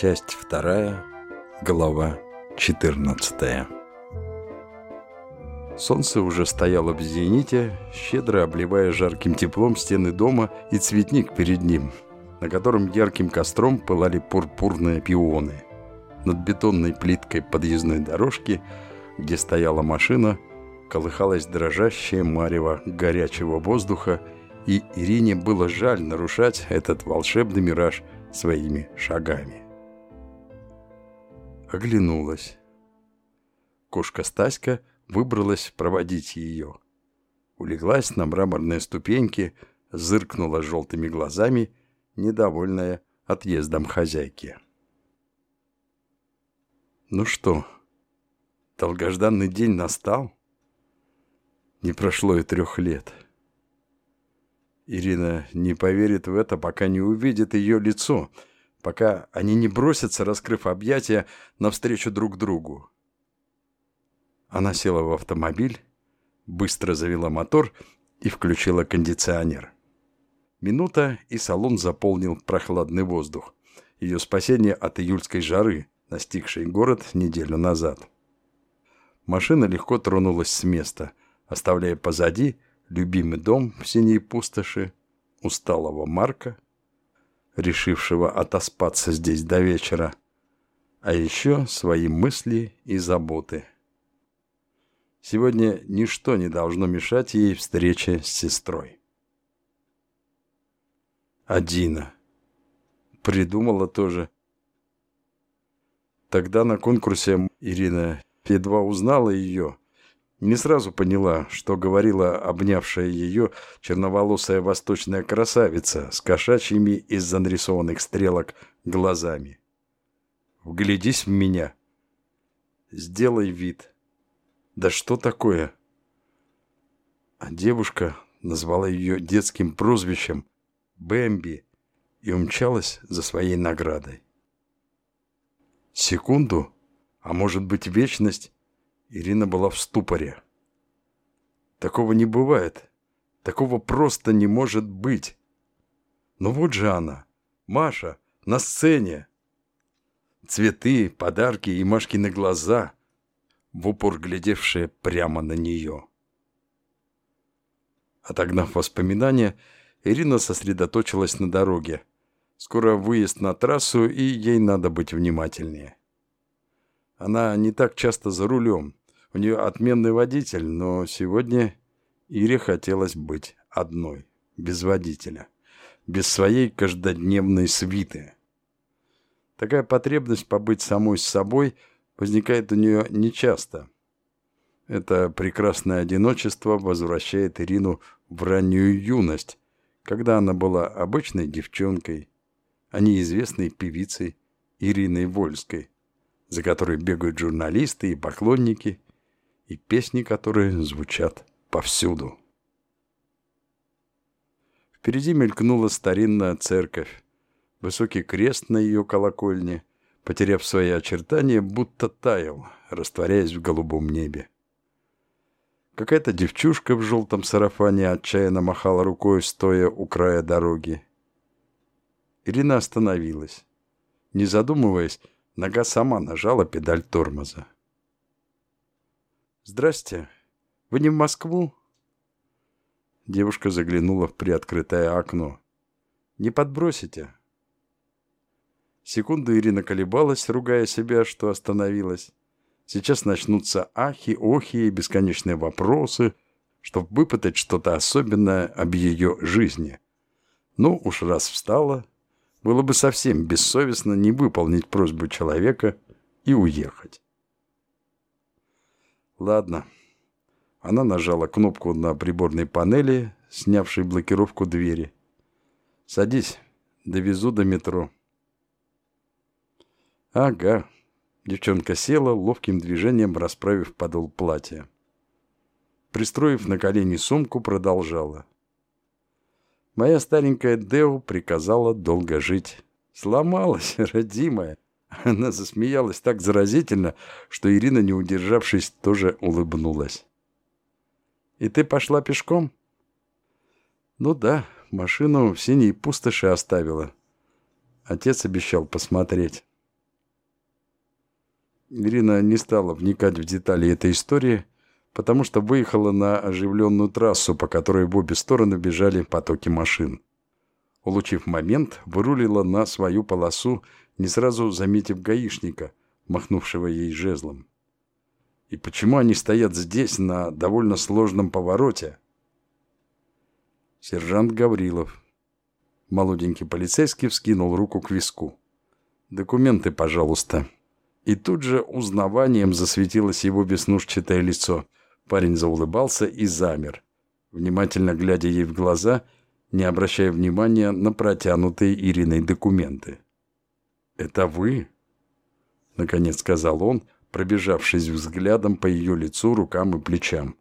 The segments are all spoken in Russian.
Часть вторая, глава 14 Солнце уже стояло в зените, щедро обливая жарким теплом стены дома и цветник перед ним, на котором ярким костром пылали пурпурные пионы. Над бетонной плиткой подъездной дорожки, где стояла машина, колыхалась дрожащая марево горячего воздуха, и Ирине было жаль нарушать этот волшебный мираж своими шагами. Оглянулась. Кошка Стаська выбралась проводить ее. Улеглась на мраморные ступеньки, зыркнула желтыми глазами, недовольная отъездом хозяйки. Ну что, долгожданный день настал? Не прошло и трех лет. Ирина не поверит в это, пока не увидит ее лицо, пока они не бросятся, раскрыв объятия, навстречу друг другу. Она села в автомобиль, быстро завела мотор и включила кондиционер. Минута, и салон заполнил прохладный воздух. Ее спасение от июльской жары, настигшей город неделю назад. Машина легко тронулась с места – оставляя позади любимый дом в синей пустоши, усталого Марка, решившего отоспаться здесь до вечера, а еще свои мысли и заботы. Сегодня ничто не должно мешать ей встрече с сестрой. Адина. Придумала тоже. Тогда на конкурсе Ирина едва узнала ее – не сразу поняла, что говорила обнявшая ее черноволосая восточная красавица с кошачьими из-за нарисованных стрелок глазами. «Вглядись в меня. Сделай вид. Да что такое?» А девушка назвала ее детским прозвищем Бэмби и умчалась за своей наградой. Секунду, а может быть вечность, Ирина была в ступоре. Такого не бывает. Такого просто не может быть. Но вот же она, Маша, на сцене. Цветы, подарки и Машкины глаза, в упор глядевшие прямо на нее. Отогнав воспоминания, Ирина сосредоточилась на дороге. Скоро выезд на трассу, и ей надо быть внимательнее. Она не так часто за рулем, у нее отменный водитель, но сегодня Ире хотелось быть одной, без водителя, без своей каждодневной свиты. Такая потребность побыть самой с собой возникает у нее нечасто. Это прекрасное одиночество возвращает Ирину в раннюю юность, когда она была обычной девчонкой, а не известной певицей Ириной Вольской, за которой бегают журналисты и поклонники – и песни, которые звучат повсюду. Впереди мелькнула старинная церковь. Высокий крест на ее колокольне, потеряв свои очертания, будто таял, растворяясь в голубом небе. Какая-то девчушка в желтом сарафане отчаянно махала рукой, стоя у края дороги. Ирина остановилась. Не задумываясь, нога сама нажала педаль тормоза. «Здрасте. Вы не в Москву?» Девушка заглянула в приоткрытое окно. «Не подбросите?» Секунду Ирина колебалась, ругая себя, что остановилась. Сейчас начнутся ахи, охи и бесконечные вопросы, чтобы выпытать что-то особенное об ее жизни. Ну, уж раз встала, было бы совсем бессовестно не выполнить просьбу человека и уехать. Ладно. Она нажала кнопку на приборной панели, снявшей блокировку двери. Садись, довезу до метро. Ага. Девчонка села, ловким движением расправив подол платья. Пристроив на колени сумку, продолжала. Моя старенькая Део приказала долго жить. Сломалась, родимая. Она засмеялась так заразительно, что Ирина, не удержавшись, тоже улыбнулась. «И ты пошла пешком?» «Ну да, машину в синей пустоши оставила. Отец обещал посмотреть». Ирина не стала вникать в детали этой истории, потому что выехала на оживленную трассу, по которой в обе стороны бежали потоки машин. Улучив момент, вырулила на свою полосу, не сразу заметив гаишника, махнувшего ей жезлом. И почему они стоят здесь, на довольно сложном повороте? Сержант Гаврилов. Молоденький полицейский вскинул руку к виску. «Документы, пожалуйста». И тут же узнаванием засветилось его веснушчатое лицо. Парень заулыбался и замер, внимательно глядя ей в глаза, не обращая внимания на протянутые Ириной документы. «Это вы?» — наконец сказал он, пробежавшись взглядом по ее лицу, рукам и плечам.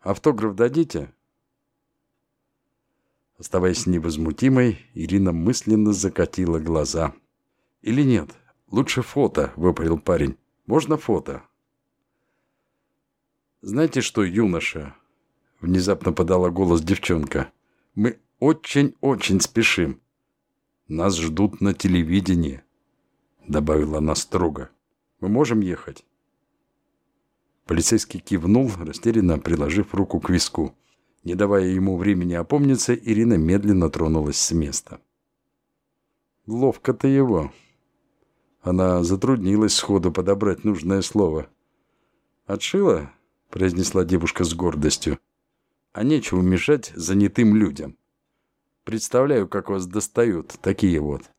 «Автограф дадите?» Оставаясь невозмутимой, Ирина мысленно закатила глаза. «Или нет? Лучше фото», — выпалил парень. «Можно фото?» «Знаете что, юноша?» — внезапно подала голос девчонка. «Мы очень-очень спешим. Нас ждут на телевидении», — добавила она строго. Мы можем ехать?» Полицейский кивнул, растерянно приложив руку к виску. Не давая ему времени опомниться, Ирина медленно тронулась с места. «Ловко ты его!» Она затруднилась сходу подобрать нужное слово. «Отшила?» – произнесла девушка с гордостью. «А нечего мешать занятым людям. Представляю, как вас достают, такие вот.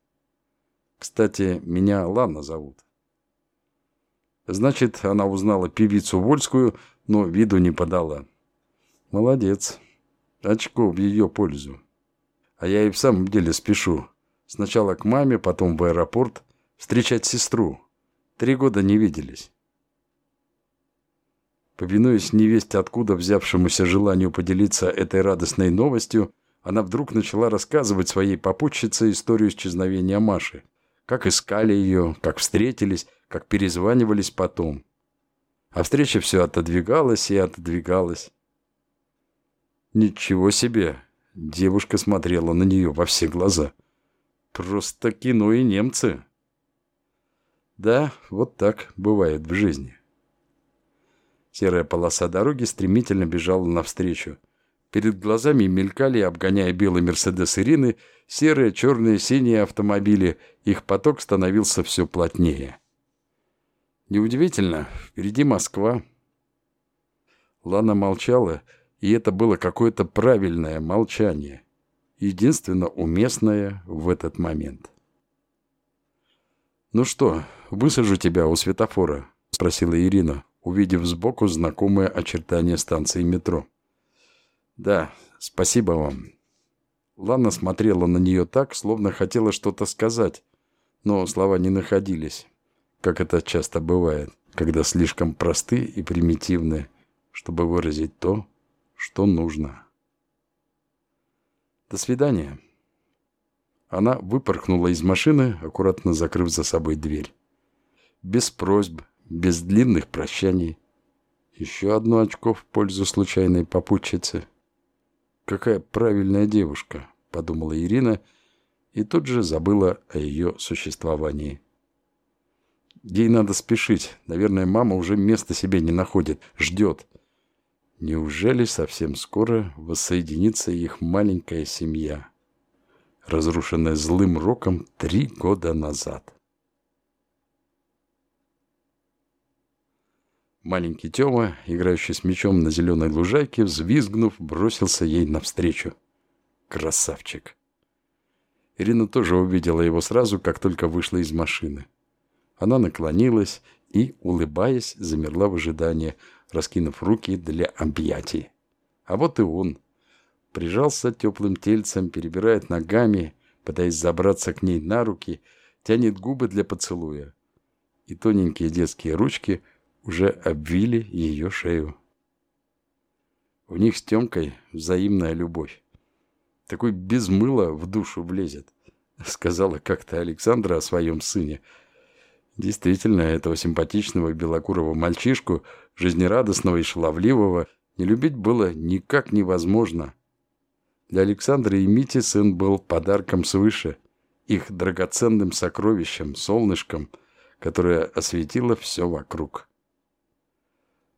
Кстати, меня Лана зовут». Значит, она узнала певицу Вольскую, но виду не подала. Молодец. Очко в ее пользу. А я и в самом деле спешу. Сначала к маме, потом в аэропорт. Встречать сестру. Три года не виделись. Повинуясь невесть откуда взявшемуся желанию поделиться этой радостной новостью, она вдруг начала рассказывать своей попутчице историю исчезновения Маши. Как искали ее, как встретились, как перезванивались потом. А встреча все отодвигалась и отодвигалась. Ничего себе! Девушка смотрела на нее во все глаза. Просто кино и немцы. Да, вот так бывает в жизни. Серая полоса дороги стремительно бежала навстречу. Перед глазами мелькали, обгоняя белый «Мерседес» Ирины, серые, черные, синие автомобили. Их поток становился все плотнее. Неудивительно, впереди Москва. Лана молчала, и это было какое-то правильное молчание. Единственно уместное в этот момент. «Ну что, высажу тебя у светофора?» – спросила Ирина, увидев сбоку знакомое очертание станции метро. «Да, спасибо вам». Лана смотрела на нее так, словно хотела что-то сказать, но слова не находились как это часто бывает, когда слишком просты и примитивны, чтобы выразить то, что нужно. До свидания. Она выпорхнула из машины, аккуратно закрыв за собой дверь. Без просьб, без длинных прощаний. Еще одно очко в пользу случайной попутчицы. «Какая правильная девушка», — подумала Ирина, и тут же забыла о ее существовании. Ей надо спешить. Наверное, мама уже места себе не находит. Ждет. Неужели совсем скоро воссоединится их маленькая семья, разрушенная злым роком три года назад? Маленький Тёма, играющий с мячом на зеленой лужайке, взвизгнув, бросился ей навстречу. Красавчик! Ирина тоже увидела его сразу, как только вышла из машины. Она наклонилась и, улыбаясь, замерла в ожидании, раскинув руки для объятий. А вот и он. Прижался теплым тельцем, перебирает ногами, пытаясь забраться к ней на руки, тянет губы для поцелуя. И тоненькие детские ручки уже обвили ее шею. У них с Темкой взаимная любовь. Такой без мыла в душу влезет, сказала как-то Александра о своем сыне – Действительно, этого симпатичного белокурого мальчишку, жизнерадостного и шаловливого, не любить было никак невозможно. Для Александра и Мити сын был подарком свыше, их драгоценным сокровищем, солнышком, которая осветила все вокруг.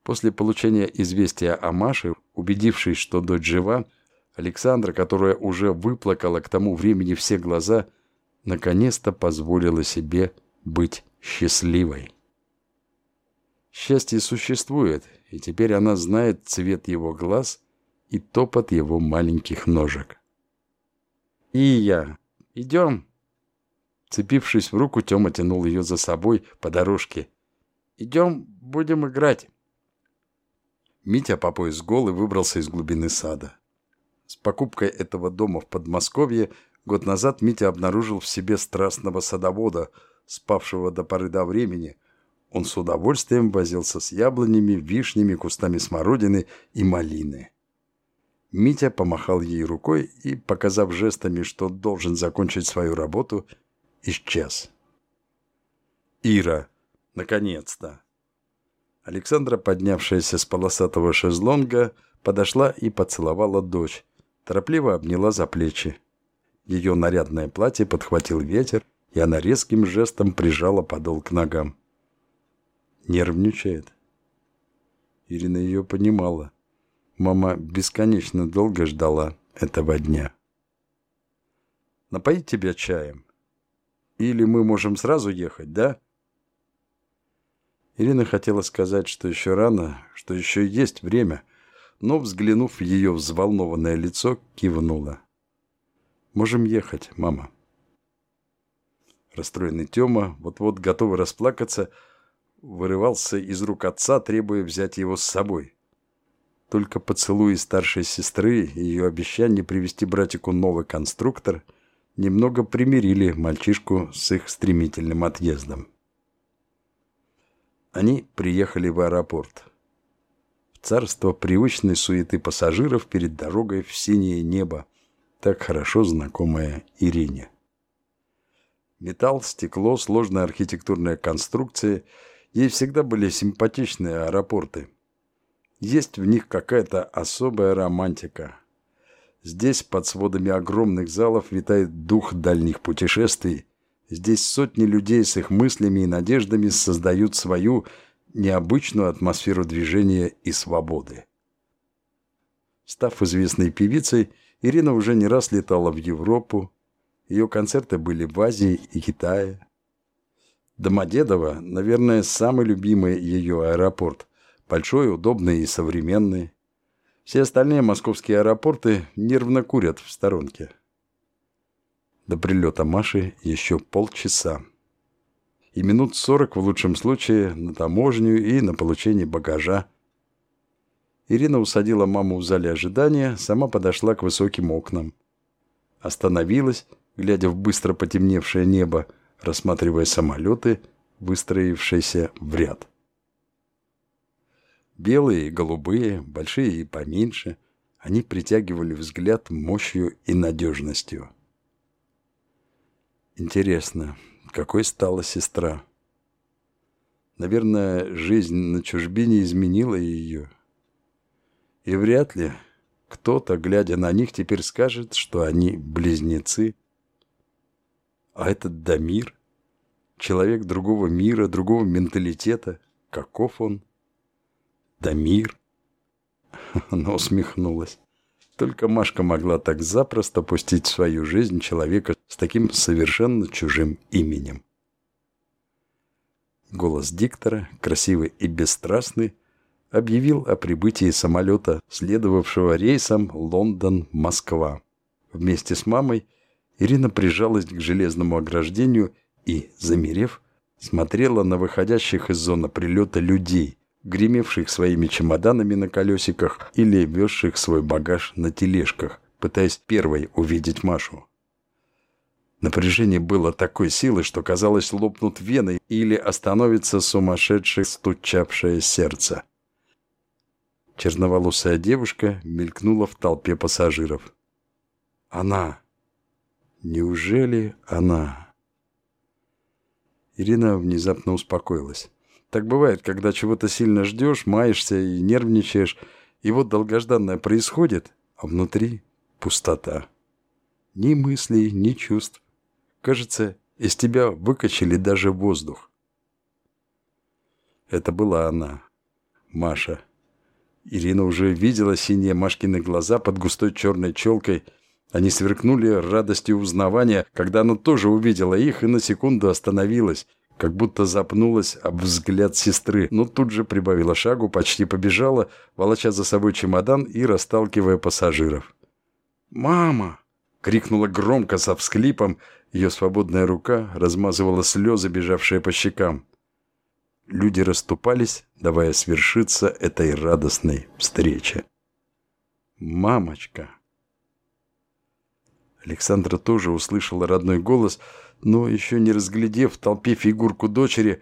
После получения известия о Маше, убедившись, что дочь жива, Александра, которая уже выплакала к тому времени все глаза, наконец-то позволила себе быть счастливой. Счастье существует, и теперь она знает цвет его глаз и топот его маленьких ножек. «И я. Идем?» Цепившись в руку, Тёма тянул ее за собой по дорожке. «Идем, будем играть». Митя по пояс голый выбрался из глубины сада. С покупкой этого дома в Подмосковье год назад Митя обнаружил в себе страстного садовода, спавшего до поры до времени. Он с удовольствием возился с яблонями, вишнями, кустами смородины и малины. Митя помахал ей рукой и, показав жестами, что должен закончить свою работу, исчез. «Ира! Наконец-то!» Александра, поднявшаяся с полосатого шезлонга, подошла и поцеловала дочь, торопливо обняла за плечи. Ее нарядное платье подхватил ветер, и она резким жестом прижала подол к ногам. Нервничает. Ирина ее понимала. Мама бесконечно долго ждала этого дня. Напоить тебя чаем? Или мы можем сразу ехать, да? Ирина хотела сказать, что еще рано, что еще есть время, но, взглянув в ее взволнованное лицо, кивнула. «Можем ехать, мама». Расстроенный Тёма, вот-вот готовый расплакаться, вырывался из рук отца, требуя взять его с собой. Только поцелуи старшей сестры и ее обещание привести братику новый конструктор немного примирили мальчишку с их стремительным отъездом. Они приехали в аэропорт. Царство привычной суеты пассажиров перед дорогой в синее небо, так хорошо знакомое Ирине. Металл, стекло, сложная архитектурная конструкция – ей всегда были симпатичные аэропорты – есть в них какая-то особая романтика. Здесь под сводами огромных залов витает дух дальних путешествий. Здесь сотни людей с их мыслями и надеждами создают свою необычную атмосферу движения и свободы. Став известной певицей, Ирина уже не раз летала в Европу. Ее концерты были в Азии и Китае. Домодедово, наверное, самый любимый ее аэропорт – Большой, удобный и современный. Все остальные московские аэропорты нервно курят в сторонке. До прилета Маши еще полчаса. И минут сорок в лучшем случае на таможню и на получение багажа. Ирина усадила маму в зале ожидания, сама подошла к высоким окнам. Остановилась, глядя в быстро потемневшее небо, рассматривая самолеты, выстроившиеся в ряд. Белые и голубые, большие и поменьше, они притягивали взгляд мощью и надежностью. Интересно, какой стала сестра? Наверное, жизнь на чужбине изменила ее. И вряд ли кто-то, глядя на них, теперь скажет, что они близнецы. А этот Дамир, человек другого мира, другого менталитета, каков он – Дамир. Она усмехнулась. Только Машка могла так запросто пустить в свою жизнь человека с таким совершенно чужим именем. Голос диктора, красивый и бесстрастный, объявил о прибытии самолета, следовавшего рейсом Лондон-Москва. Вместе с мамой Ирина прижалась к железному ограждению и, замерев, смотрела на выходящих из зоны прилета людей – гремевших своими чемоданами на колесиках или везших свой багаж на тележках, пытаясь первой увидеть Машу. Напряжение было такой силы, что казалось лопнут вены или остановится сумасшедшее стучавшее сердце. Черноволосая девушка мелькнула в толпе пассажиров. Она. Неужели она? Ирина внезапно успокоилась. Так бывает, когда чего-то сильно ждешь, маешься и нервничаешь, и вот долгожданное происходит, а внутри пустота. Ни мыслей, ни чувств. Кажется, из тебя выкачали даже воздух. Это была она, Маша. Ирина уже видела синие Машкины глаза под густой черной челкой. Они сверкнули радостью узнавания, когда она тоже увидела их и на секунду остановилась, как будто запнулась об взгляд сестры, но тут же прибавила шагу, почти побежала, волоча за собой чемодан и расталкивая пассажиров. «Мама!» — крикнула громко со всклипом. Ее свободная рука размазывала слезы, бежавшие по щекам. Люди расступались, давая свершиться этой радостной встрече. «Мамочка!» Александра тоже услышала родной голос, но еще не разглядев в толпе фигурку дочери,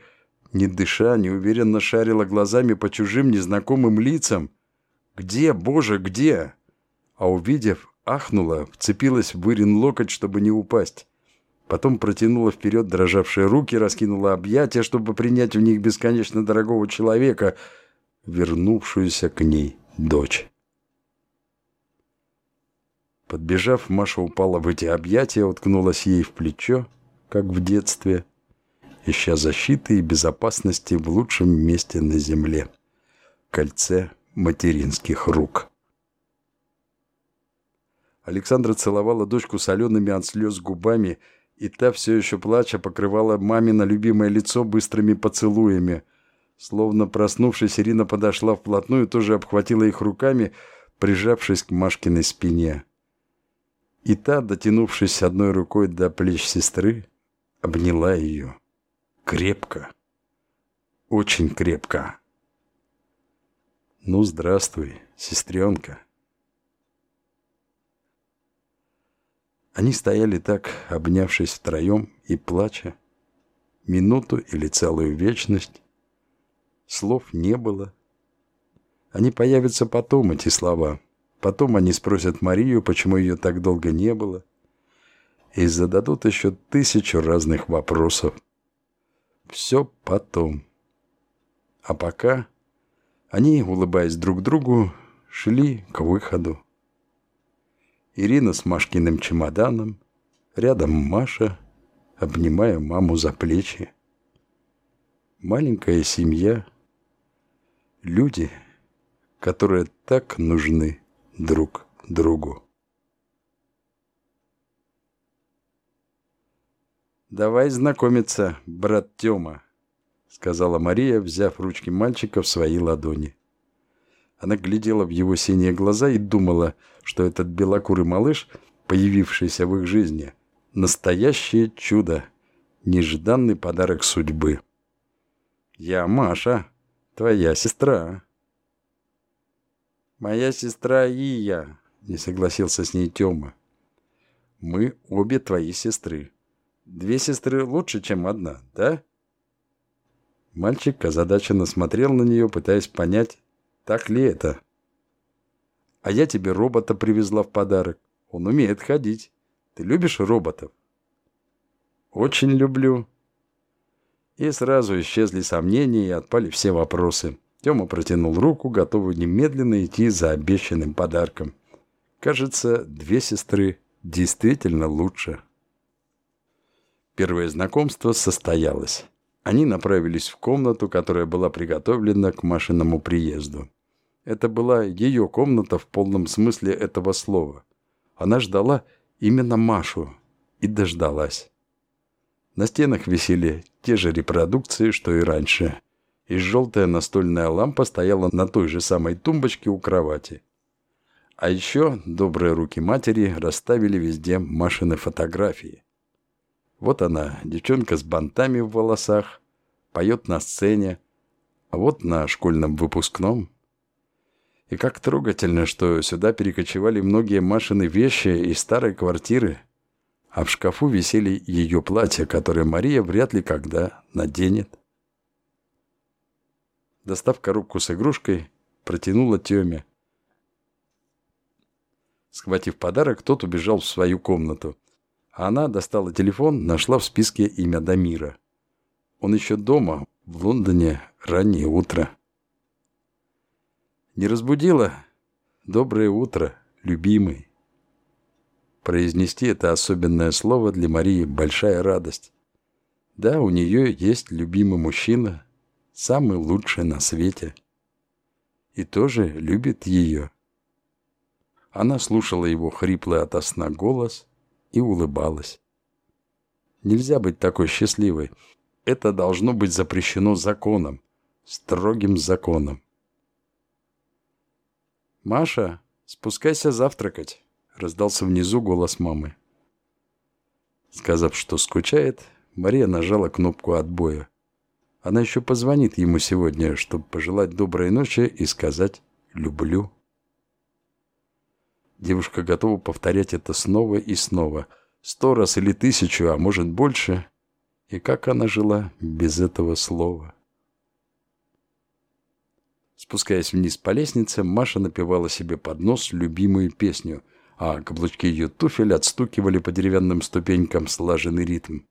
не дыша, неуверенно шарила глазами по чужим незнакомым лицам. «Где, Боже, где?» А увидев, ахнула, вцепилась в Ирин локоть, чтобы не упасть. Потом протянула вперед дрожавшие руки, раскинула объятия, чтобы принять в них бесконечно дорогого человека, вернувшуюся к ней дочь. Подбежав, Маша упала в эти объятия, уткнулась ей в плечо, как в детстве, ища защиты и безопасности в лучшем месте на земле — кольце материнских рук. Александра целовала дочку солеными от слез губами, и та, все еще плача, покрывала мамино любимое лицо быстрыми поцелуями. Словно проснувшись, Ирина подошла вплотную, тоже обхватила их руками, прижавшись к Машкиной спине. И та, дотянувшись одной рукой до плеч сестры, обняла ее. Крепко. Очень крепко. «Ну, здравствуй, сестренка». Они стояли так, обнявшись втроем и плача. Минуту или целую вечность. Слов не было. Они появятся потом, эти слова. Потом они спросят Марию, почему ее так долго не было и зададут еще тысячу разных вопросов. Все потом. А пока они, улыбаясь друг другу, шли к выходу. Ирина с Машкиным чемоданом, рядом Маша, обнимая маму за плечи. Маленькая семья, люди, которые так нужны друг другу. «Давай знакомиться, брат Тёма», — сказала Мария, взяв ручки мальчика в свои ладони. Она глядела в его синие глаза и думала, что этот белокурый малыш, появившийся в их жизни, настоящее чудо, нежданный подарок судьбы. «Я Маша, твоя сестра». «Моя сестра и я», — не согласился с ней Тёма. «Мы обе твои сестры», Две сестры лучше, чем одна, да?» Мальчик озадаченно смотрел на нее, пытаясь понять, так ли это. «А я тебе робота привезла в подарок. Он умеет ходить. Ты любишь роботов?» «Очень люблю». И сразу исчезли сомнения и отпали все вопросы. Тёма протянул руку, готовый немедленно идти за обещанным подарком. Кажется, две сестры действительно лучше. Первое знакомство состоялось. Они направились в комнату, которая была приготовлена к Машиному приезду. Это была ее комната в полном смысле этого слова. Она ждала именно Машу и дождалась. На стенах висели те же репродукции, что и раньше. И желтая настольная лампа стояла на той же самой тумбочке у кровати. А еще добрые руки матери расставили везде Машины фотографии. Вот она, девчонка с бантами в волосах, поет на сцене, а вот на школьном выпускном. И как трогательно, что сюда перекочевали многие Машины вещи из старой квартиры, а в шкафу висели ее платья, которые Мария вряд ли когда наденет. Достав коробку с игрушкой, протянула Тёме. Схватив подарок, тот убежал в свою комнату – она достала телефон, нашла в списке имя Дамира. Он еще дома, в Лондоне, раннее утро. Не разбудила? Доброе утро, любимый. Произнести это особенное слово для Марии большая радость. Да, у нее есть любимый мужчина, самый лучший на свете. И тоже любит ее. Она слушала его хриплый ото сна голос и улыбалась. Нельзя быть такой счастливой. Это должно быть запрещено законом, строгим законом. «Маша, спускайся завтракать», — раздался внизу голос мамы. Сказав, что скучает, Мария нажала кнопку отбоя. Она еще позвонит ему сегодня, чтобы пожелать доброй ночи и сказать «люблю». Девушка готова повторять это снова и снова, сто раз или тысячу, а может больше. И как она жила без этого слова? Спускаясь вниз по лестнице, Маша напевала себе под нос любимую песню, а каблучки ее туфель отстукивали по деревянным ступенькам слаженный ритм.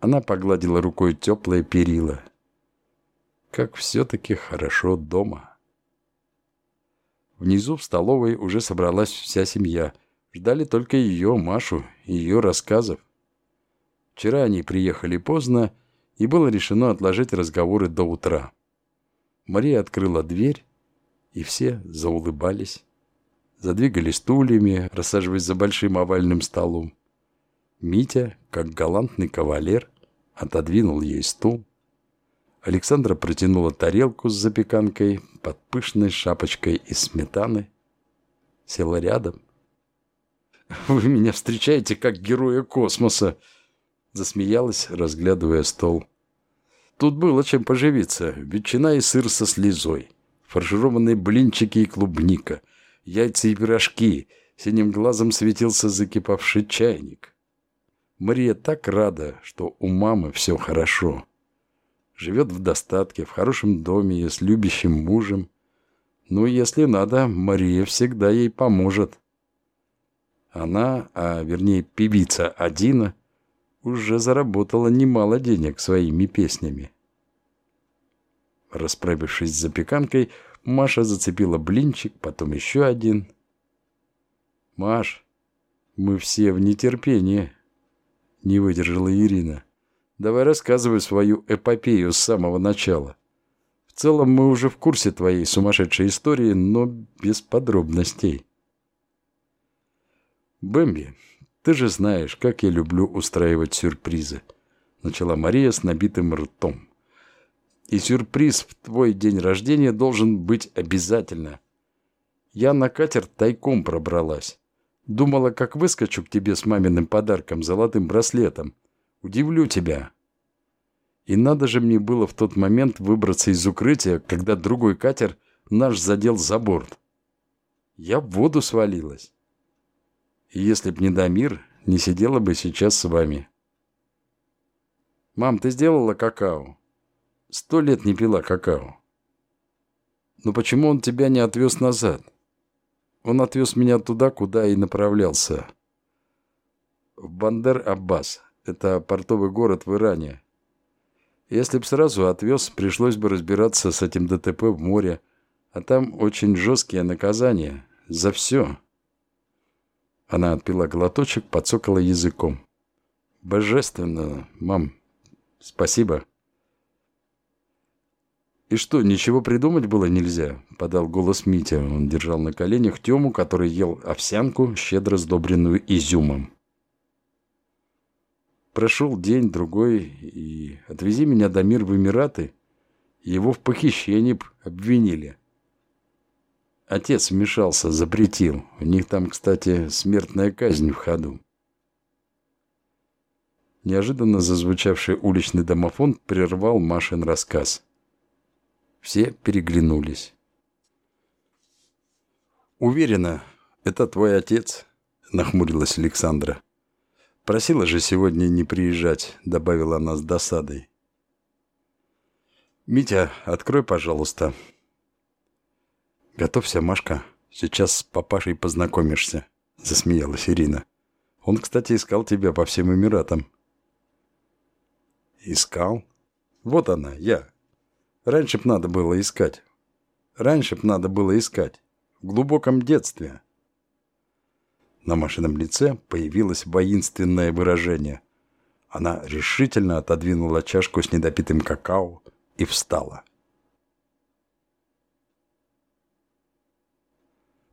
Она погладила рукой теплое перила. Как все-таки хорошо дома. Внизу в столовой уже собралась вся семья. Ждали только ее, Машу, и ее рассказов. Вчера они приехали поздно, и было решено отложить разговоры до утра. Мария открыла дверь, и все заулыбались. Задвигали стульями, рассаживаясь за большим овальным столом. Митя, как галантный кавалер, отодвинул ей стул. Александра протянула тарелку с запеканкой под пышной шапочкой из сметаны. Села рядом. «Вы меня встречаете как героя космоса!» Засмеялась, разглядывая стол. Тут было чем поживиться. Ветчина и сыр со слезой. Фаршированные блинчики и клубника. Яйца и пирожки. Синим глазом светился закипавший чайник. Мария так рада, что у мамы все хорошо. Живет в достатке, в хорошем доме и с любящим мужем. Ну, если надо, Мария всегда ей поможет. Она, а вернее певица Адина, уже заработала немало денег своими песнями. Расправившись с запеканкой, Маша зацепила блинчик, потом еще один. «Маш, мы все в нетерпении», — не выдержала Ирина. «Давай рассказывай свою эпопею с самого начала. В целом мы уже в курсе твоей сумасшедшей истории, но без подробностей». «Бэмби, ты же знаешь, как я люблю устраивать сюрпризы», — начала Мария с набитым ртом. «И сюрприз в твой день рождения должен быть обязательно. Я на катер тайком пробралась. Думала, как выскочу к тебе с маминым подарком, золотым браслетом. Удивлю тебя». И надо же мне было в тот момент выбраться из укрытия, когда другой катер наш задел за борт. Я в воду свалилась. И если б не Дамир, не сидела бы сейчас с вами. Мам, ты сделала какао? Сто лет не пила какао. Но почему он тебя не отвез назад? Он отвез меня туда, куда и направлялся. В Бандер-Аббас. Это портовый город в Иране. Если б сразу отвез, пришлось бы разбираться с этим ДТП в море. А там очень жесткие наказания. За все. Она отпила глоточек, подсокала языком. «Божественно, мам. Спасибо». «И что, ничего придумать было нельзя?» – подал голос Митя. Он держал на коленях Тему, который ел овсянку, щедро сдобренную изюмом. Прошел день, другой, и отвези меня до мир в Эмираты. Его в похищении обвинили. Отец вмешался, запретил. У них там, кстати, смертная казнь в ходу. Неожиданно зазвучавший уличный домофон прервал Машин рассказ. Все переглянулись. «Уверена, это твой отец», — нахмурилась Александра. «Просила же сегодня не приезжать», — добавила она с досадой. «Митя, открой, пожалуйста», «Готовься, Машка. Сейчас с папашей познакомишься», — засмеялась Ирина. «Он, кстати, искал тебя по всем Эмиратам». «Искал? Вот она, я. Раньше б надо было искать. Раньше б надо было искать. В глубоком детстве». На Машином лице появилось воинственное выражение. Она решительно отодвинула чашку с недопитым какао, и встала.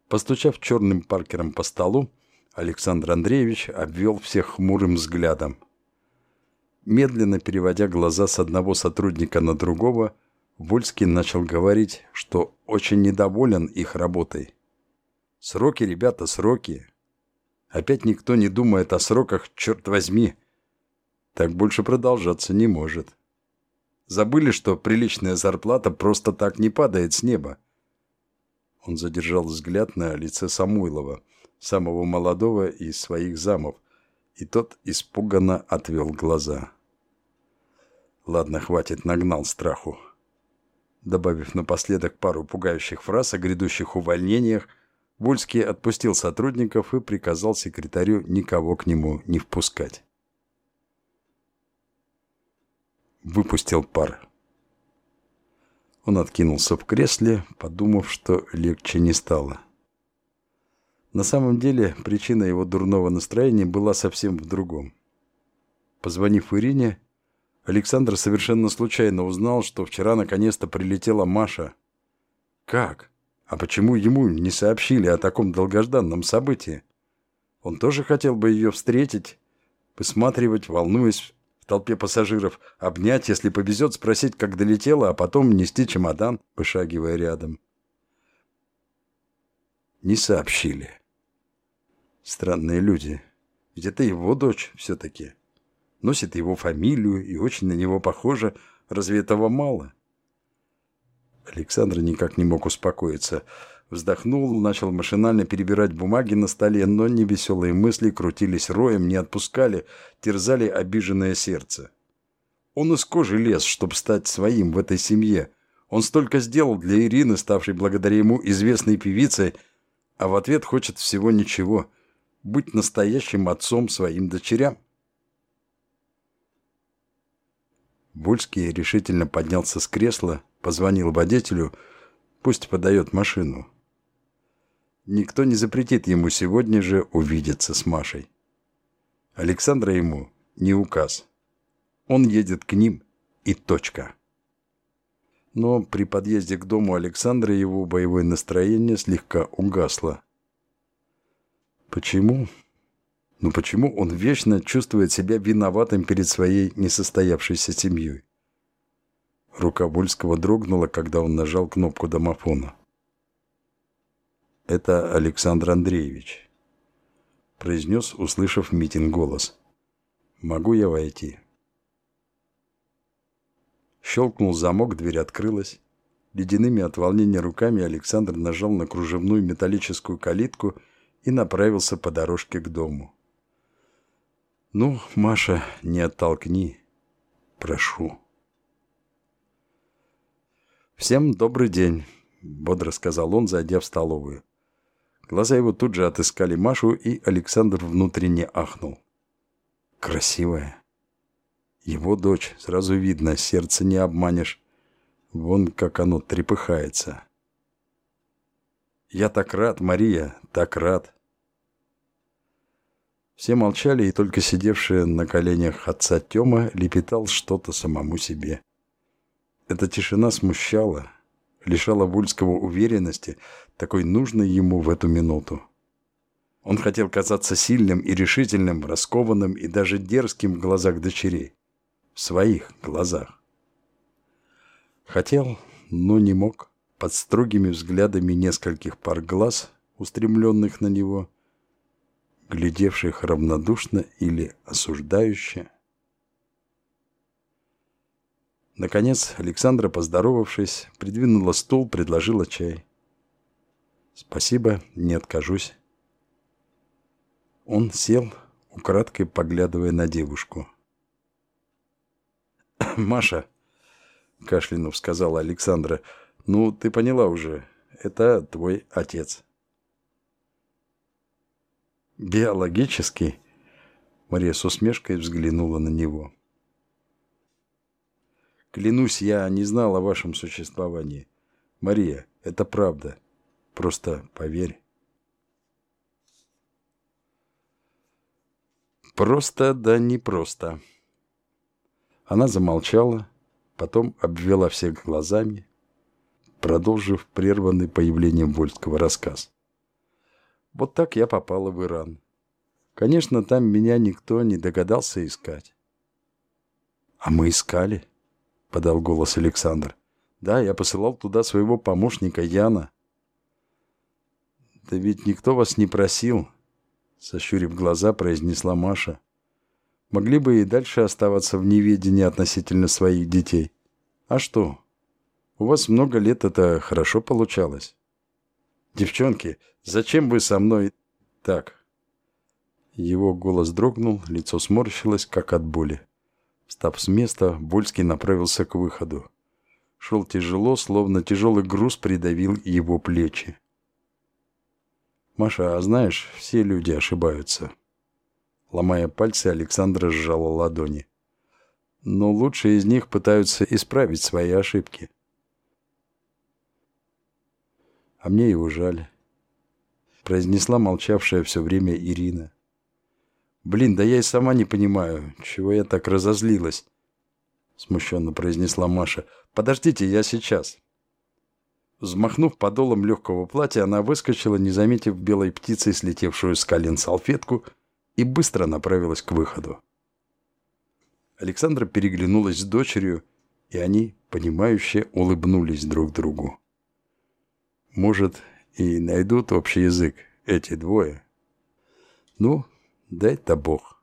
Постучав черным паркером по столу, Александр Андреевич обвел всех хмурым взглядом. Медленно переводя глаза с одного сотрудника на другого, Вольский начал говорить, что очень недоволен их работой. «Сроки, ребята, сроки. Опять никто не думает о сроках, черт возьми. Так больше продолжаться не может. Забыли, что приличная зарплата просто так не падает с неба. Он задержал взгляд на лице Самойлова, самого молодого из своих замов, и тот испуганно отвел глаза. Ладно, хватит, нагнал страху. Добавив напоследок пару пугающих фраз о грядущих увольнениях, Вольский отпустил сотрудников и приказал секретарю никого к нему не впускать. Выпустил пар. Он откинулся в кресле, подумав, что легче не стало. На самом деле, причина его дурного настроения была совсем в другом. Позвонив Ирине, Александр совершенно случайно узнал, что вчера наконец-то прилетела Маша. Как? А почему ему не сообщили о таком долгожданном событии? Он тоже хотел бы ее встретить, высматривать, волнуясь в толпе пассажиров, обнять, если повезет, спросить, как долетела, а потом нести чемодан, вышагивая рядом. Не сообщили. Странные люди. Ведь это его дочь все-таки. Носит его фамилию и очень на него похожа. Разве этого мало? Александр никак не мог успокоиться. Вздохнул, начал машинально перебирать бумаги на столе, но невеселые мысли крутились роем, не отпускали, терзали обиженное сердце. Он из кожи лез, чтобы стать своим в этой семье. Он столько сделал для Ирины, ставшей благодаря ему известной певицей, а в ответ хочет всего ничего – быть настоящим отцом своим дочерям. Бульский решительно поднялся с кресла, позвонил водителю, пусть подает машину. Никто не запретит ему сегодня же увидеться с Машей. Александра ему не указ. Он едет к ним и точка. Но при подъезде к дому Александра его боевое настроение слегка угасло. Почему? Ну почему он вечно чувствует себя виноватым перед своей несостоявшейся семьей? Рука Вольского дрогнула, когда он нажал кнопку домофона. «Это Александр Андреевич», – произнес, услышав Митин голос. «Могу я войти?» Щелкнул замок, дверь открылась. Ледяными от волнения руками Александр нажал на кружевную металлическую калитку и направился по дорожке к дому. «Ну, Маша, не оттолкни. Прошу». «Всем добрый день», – бодро сказал он, зайдя в столовую. Глаза его тут же отыскали Машу, и Александр внутренне ахнул. Красивая. Его дочь, сразу видно, сердце не обманешь. Вон как оно трепыхается. «Я так рад, Мария, так рад!» Все молчали, и только сидевший на коленях отца Тёма лепетал что-то самому себе. Эта тишина смущала, лишала Вульского уверенности, такой нужной ему в эту минуту. Он хотел казаться сильным и решительным, раскованным и даже дерзким в глазах дочерей. В своих глазах. Хотел, но не мог. Под строгими взглядами нескольких пар глаз, устремленных на него, глядевших равнодушно или осуждающе, Наконец, Александра, поздоровавшись, придвинула стул, предложила чай. «Спасибо, не откажусь». Он сел, украдкой поглядывая на девушку. «Маша», — кашлянув сказала Александра, — «ну, ты поняла уже, это твой отец». «Биологически?» Мария с усмешкой взглянула на него. Клянусь, я не знал о вашем существовании. Мария, это правда. Просто поверь. Просто да не просто. Она замолчала, Потом обвела всех глазами, продолжив прерванный появлением Вольского рассказ. Вот так я попала в Иран. Конечно, там меня никто не догадался искать. «А мы искали», — подал голос Александр. «Да, я посылал туда своего помощника Яна». «Да ведь никто вас не просил», — сощурив глаза, произнесла Маша. «Могли бы и дальше оставаться в неведении относительно своих детей. А что? У вас много лет это хорошо получалось». «Девчонки, зачем вы со мной так?» Его голос дрогнул, лицо сморщилось, как от боли. Встав с места, Вольский направился к выходу. Шел тяжело, словно тяжелый груз придавил его плечи. «Маша, а знаешь, все люди ошибаются». Ломая пальцы, Александра сжала ладони. Но лучшие из них пытаются исправить свои ошибки. А мне его жаль. Произнесла молчавшая все время Ирина. «Блин, да я и сама не понимаю, чего я так разозлилась», — смущенно произнесла Маша. «Подождите, я сейчас». Взмахнув подолом легкого платья, она выскочила, не заметив белой птицей слетевшую с колен салфетку, и быстро направилась к выходу. Александра переглянулась с дочерью, и они, понимающе, улыбнулись друг другу. Может, и найдут общий язык эти двое. Ну, Дай-то Бог.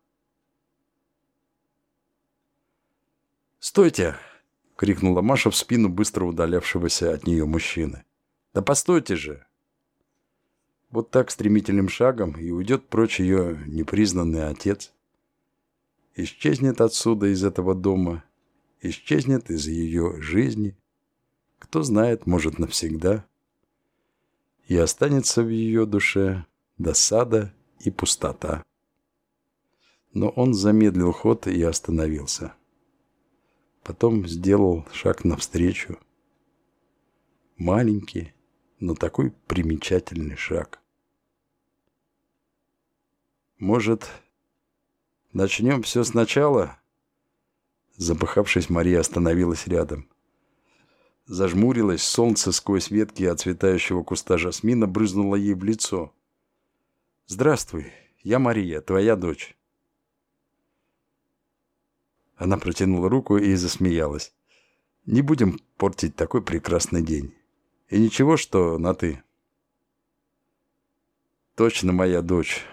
«Стойте!» — крикнула Маша в спину быстро удалявшегося от нее мужчины. «Да постойте же!» Вот так стремительным шагом и уйдет прочь ее непризнанный отец. Исчезнет отсюда из этого дома, исчезнет из ее жизни. Кто знает, может, навсегда. И останется в ее душе досада и пустота но он замедлил ход и остановился. Потом сделал шаг навстречу. Маленький, но такой примечательный шаг. «Может, начнем все сначала?» Запыхавшись, Мария остановилась рядом. Зажмурилась, солнце сквозь ветки отцветающего куста жасмина брызнуло ей в лицо. «Здравствуй, я Мария, твоя дочь». Она протянула руку и засмеялась. «Не будем портить такой прекрасный день. И ничего, что на «ты». «Точно моя дочь.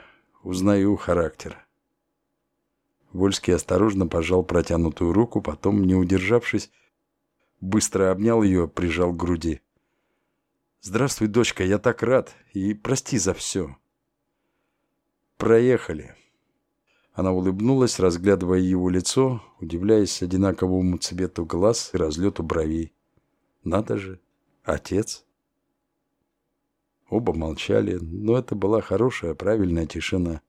Узнаю характер». Вольский осторожно пожал протянутую руку, потом, не удержавшись, быстро обнял ее, прижал к груди. «Здравствуй, дочка, я так рад, и прости за все». «Проехали». Она улыбнулась, разглядывая его лицо, удивляясь одинаковому цвету глаз и разлету бровей. «Надо же! Отец!» Оба молчали, но это была хорошая, правильная тишина.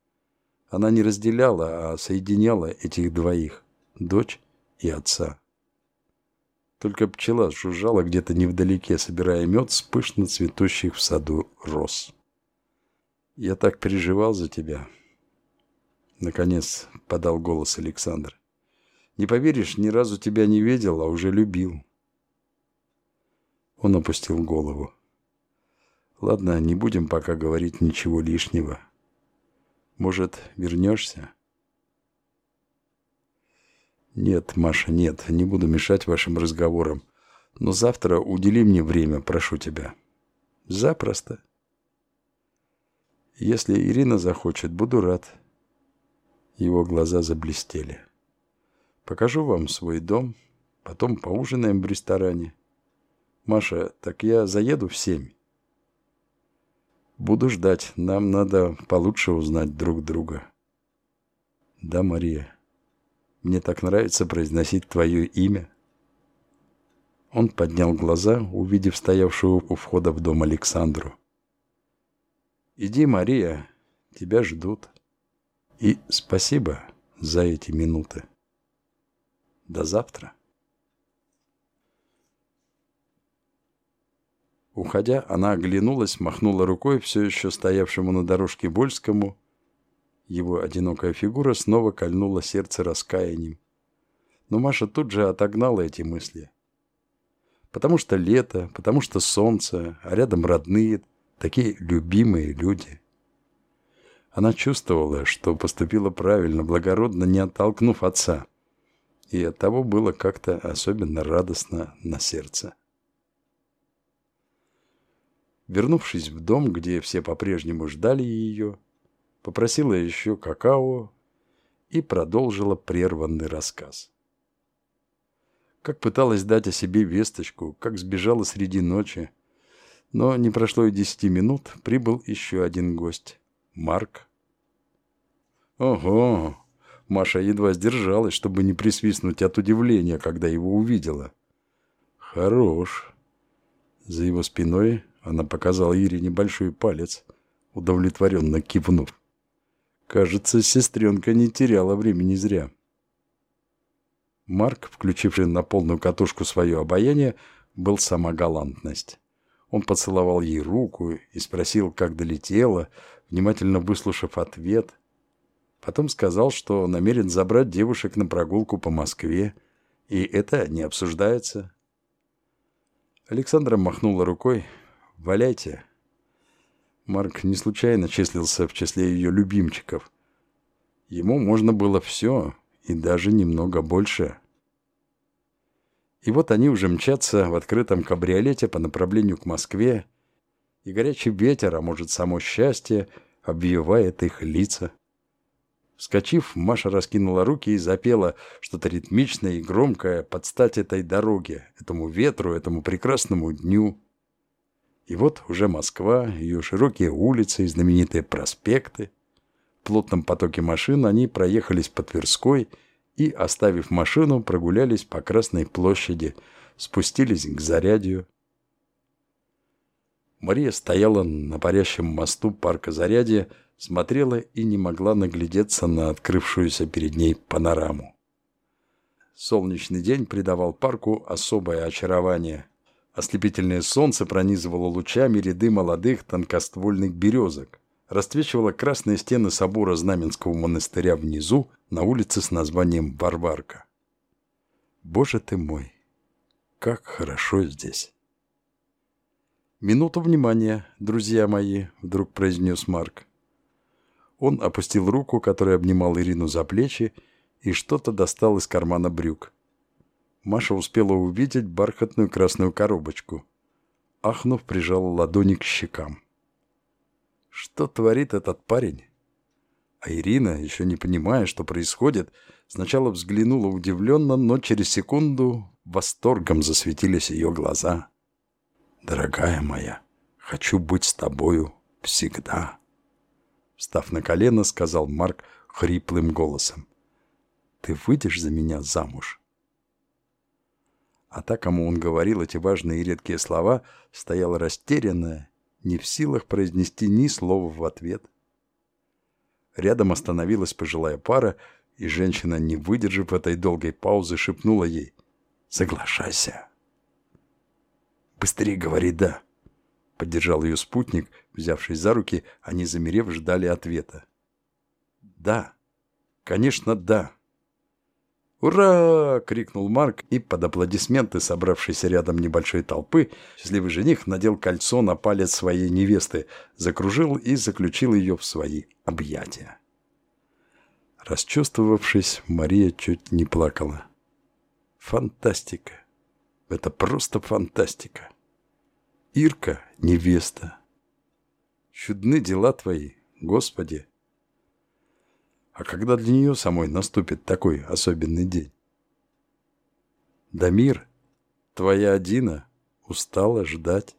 Она не разделяла, а соединяла этих двоих – дочь и отца. Только пчела жужжала где-то невдалеке, собирая мед с пышно цветущих в саду роз. «Я так переживал за тебя», Наконец подал голос Александр. Не поверишь, ни разу тебя не видел, а уже любил. Он опустил голову. Ладно, не будем пока говорить ничего лишнего. Может, вернешься? Нет, Маша, нет, не буду мешать вашим разговорам. Но завтра удели мне время, прошу тебя. Запросто. Если Ирина захочет, буду рад. Его глаза заблестели. «Покажу вам свой дом, потом поужинаем в ресторане. Маша, так я заеду в семь?» «Буду ждать. Нам надо получше узнать друг друга». «Да, Мария. Мне так нравится произносить твое имя». Он поднял глаза, увидев стоявшую у входа в дом Александру. «Иди, Мария, тебя ждут». И спасибо за эти минуты. До завтра. Уходя, она оглянулась, махнула рукой все еще стоявшему на дорожке Вольскому. Его одинокая фигура снова кольнула сердце раскаянием. Но Маша тут же отогнала эти мысли. Потому что лето, потому что солнце, а рядом родные, такие любимые люди. Она чувствовала, что поступила правильно, благородно, не оттолкнув отца. И оттого было как-то особенно радостно на сердце. Вернувшись в дом, где все по-прежнему ждали ее, попросила еще какао и продолжила прерванный рассказ. Как пыталась дать о себе весточку, как сбежала среди ночи. Но не прошло и десяти минут, прибыл еще один гость. Марк. Ого! Маша едва сдержалась, чтобы не присвистнуть от удивления, когда его увидела. Хорош. За его спиной она показала Ире небольшой палец, удовлетворенно кивнув. Кажется, сестренка не теряла времени зря. Марк, включивший на полную катушку свое обаяние, был сама галантность. Он поцеловал ей руку и спросил, как долетела, внимательно выслушав ответ. Потом сказал, что намерен забрать девушек на прогулку по Москве, и это не обсуждается. Александра махнула рукой. «Валяйте». Марк не случайно числился в числе ее любимчиков. Ему можно было все, и даже немного больше. И вот они уже мчатся в открытом кабриолете по направлению к Москве, и горячий ветер, а может само счастье, обвивает их лица. Вскочив, Маша раскинула руки и запела что-то ритмичное и громкое под стать этой дороге, этому ветру, этому прекрасному дню. И вот уже Москва, ее широкие улицы и знаменитые проспекты. В плотном потоке машин они проехались по Тверской и, оставив машину, прогулялись по Красной площади, спустились к Зарядью. Мария стояла на парящем мосту парка Зарядье, смотрела и не могла наглядеться на открывшуюся перед ней панораму. Солнечный день придавал парку особое очарование. Ослепительное солнце пронизывало лучами ряды молодых тонкоствольных березок расцвечивала красные стены собора Знаменского монастыря внизу на улице с названием Варварка. Боже ты мой, как хорошо здесь! «Минуту внимания, друзья мои», — вдруг произнес Марк. Он опустил руку, которая обнимал Ирину за плечи, и что-то достал из кармана брюк. Маша успела увидеть бархатную красную коробочку. Ахнув, прижала ладони к щекам. Что творит этот парень? А Ирина, еще не понимая, что происходит, сначала взглянула удивленно, но через секунду восторгом засветились ее глаза. «Дорогая моя, хочу быть с тобою всегда!» Встав на колено, сказал Марк хриплым голосом. «Ты выйдешь за меня замуж?» А та, кому он говорил эти важные и редкие слова, стояла растерянная не в силах произнести ни слова в ответ. Рядом остановилась пожилая пара, и женщина, не выдержав этой долгой паузы, шепнула ей «Соглашайся». «Быстрее говори «да», — поддержал ее спутник, взявшись за руки, они, замерев, ждали ответа. «Да, конечно, да». «Ура!» — крикнул Марк, и под аплодисменты собравшейся рядом небольшой толпы счастливый жених надел кольцо на палец своей невесты, закружил и заключил ее в свои объятия. Расчувствовавшись, Мария чуть не плакала. Фантастика. Это просто фантастика. Ирка — невеста. Чудны дела твои, Господи. А когда для нее самой наступит такой особенный день? Дамир, твоя Адина устала ждать.